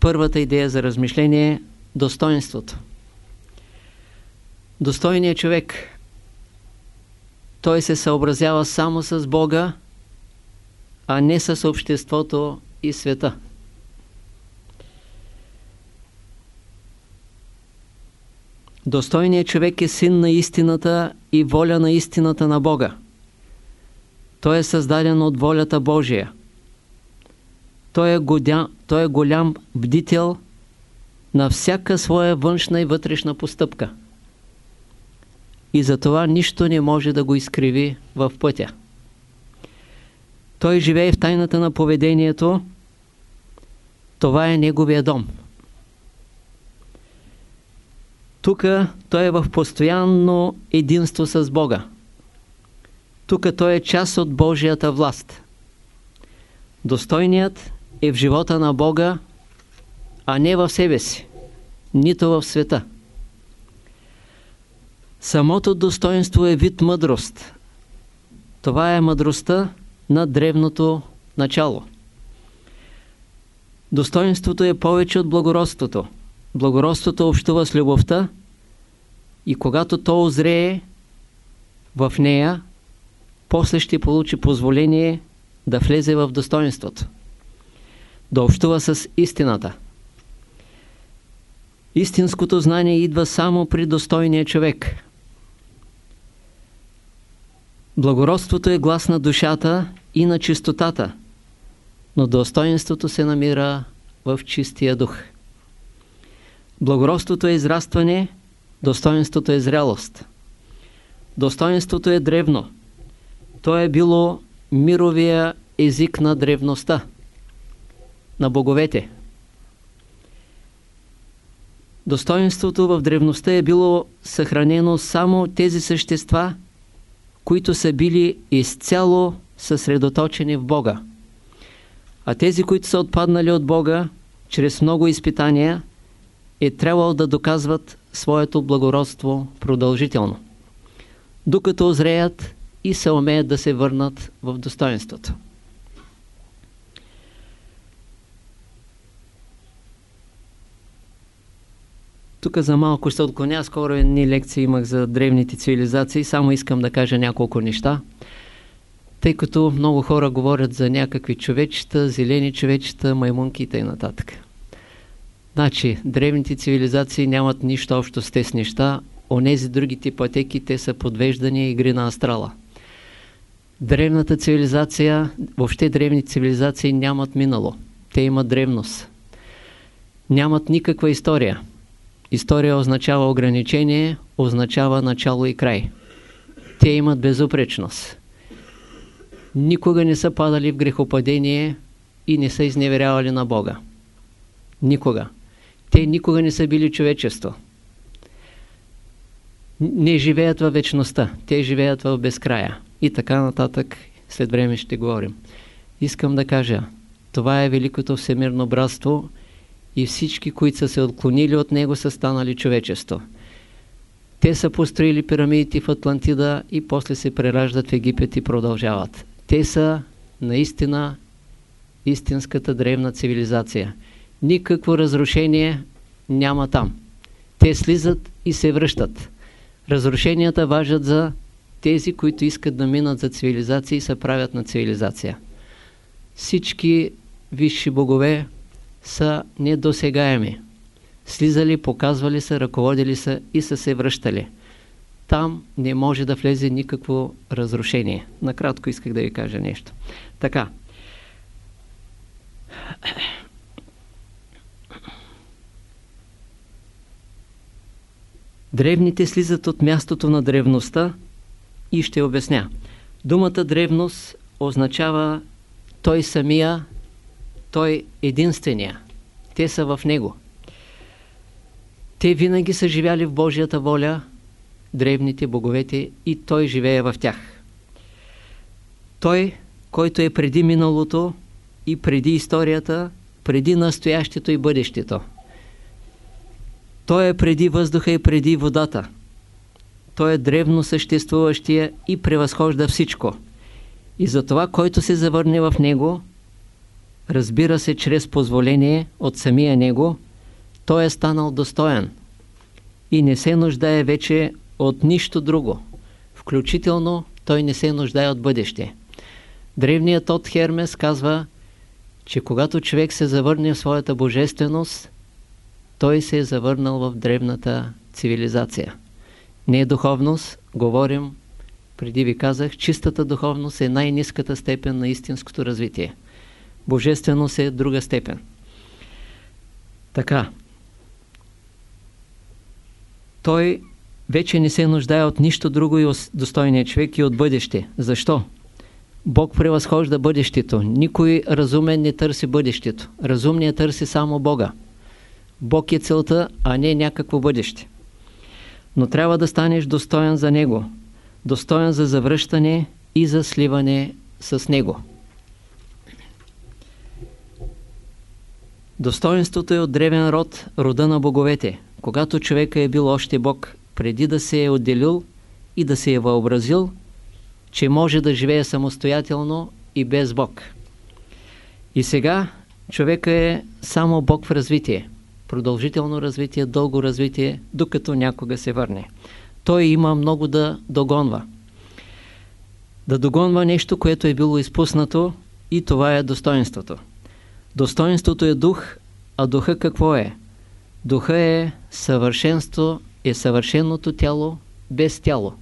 първата идея за размишление е достоинството. Достойният човек, той се съобразява само с Бога, а не с обществото и света. Достойният човек е син на истината и воля на истината на Бога. Той е създаден от волята Божия. Той е, годя, той е голям бдител на всяка своя външна и вътрешна постъпка. И затова нищо не може да го изкриви в пътя. Той живее в тайната на поведението. Това е неговия дом. Тук той е в постоянно единство с Бога. Тук той е част от Божията власт. Достойният е в живота на Бога, а не в себе си, нито в света. Самото достоинство е вид мъдрост. Това е мъдростта на древното начало. Достоинството е повече от благородството. Благородството общува с любовта и когато то озрее в нея, после ще получи позволение да влезе в достоинството. Да общува с истината. Истинското знание идва само при достойния човек. Благородството е глас на душата и на чистотата, но достоинството се намира в чистия дух. Благородството е израстване, достоинството е зрялост. Достоинството е древно. То е било мировия език на древността, на боговете. Достоинството в древността е било съхранено само тези същества, които са били изцяло съсредоточени в Бога. А тези, които са отпаднали от Бога, чрез много изпитания, е трябвало да доказват своето благородство продължително, докато озреят и се умеят да се върнат в достоинството. Тук за малко ще отклоня. Скоро едни лекции имах за древните цивилизации. Само искам да кажа няколко неща. Тъй като много хора говорят за някакви човечета, зелени човечета, маймунки и т.н. Значи, древните цивилизации нямат нищо общо с тези неща. Онези другите пътеки, те са подвеждани игри на астрала. Древната цивилизация, въобще древните цивилизации нямат минало. Те имат древност. Нямат никаква история. История означава ограничение, означава начало и край. Те имат безупречност. Никога не са падали в грехопадение и не са изневерявали на Бога. Никога. Те никога не са били човечество. Не живеят във вечността. Те живеят в безкрая. И така нататък, след време ще говорим. Искам да кажа, това е великото всемирно братство и всички, които са се отклонили от него, са станали човечество. Те са построили пирамидите в Атлантида и после се прераждат в Египет и продължават. Те са наистина истинската древна цивилизация. Никакво разрушение няма там. Те слизат и се връщат. Разрушенията важат за тези, които искат да минат за цивилизация и се правят на цивилизация. Всички висши богове са недосегаеми. Слизали, показвали са, ръководили са и са се връщали. Там не може да влезе никакво разрушение. Накратко исках да ви кажа нещо. Така. Древните слизат от мястото на древността и ще обясня. Думата древност означава той самия той единствения. Те са в Него. Те винаги са живяли в Божията воля, древните боговете, и Той живее в тях. Той, който е преди миналото и преди историята, преди настоящето и бъдещето. Той е преди въздуха и преди водата. Той е древно съществуващия и превъзхожда всичко. И затова, който се завърне в него, разбира се чрез позволение от самия него, той е станал достоен и не се нуждае вече от нищо друго. Включително той не се нуждае от бъдеще. Древният от Хермес казва, че когато човек се завърне в своята божественост, той се е завърнал в древната цивилизация. Не е духовност, говорим, преди ви казах, чистата духовност е най-низката степен на истинското развитие. Божественост е друга степен. Така. Той вече не се нуждае от нищо друго и от достойния човек и от бъдеще. Защо? Бог превъзхожда бъдещето. Никой разумен не търси бъдещето. Разумният търси само Бога. Бог е целта, а не някакво бъдеще. Но трябва да станеш достоен за Него. Достоен за завръщане и за сливане с Него. Достоинството е от древен род, рода на боговете. Когато човека е бил още Бог, преди да се е отделил и да се е въобразил, че може да живее самостоятелно и без Бог. И сега човека е само Бог в развитие. Продължително развитие, дълго развитие, докато някога се върне. Той има много да догонва. Да догонва нещо, което е било изпуснато и това е достоинството. Достоинството е дух, а духа какво е? Духа е съвършенство, е съвършеното тяло без тяло.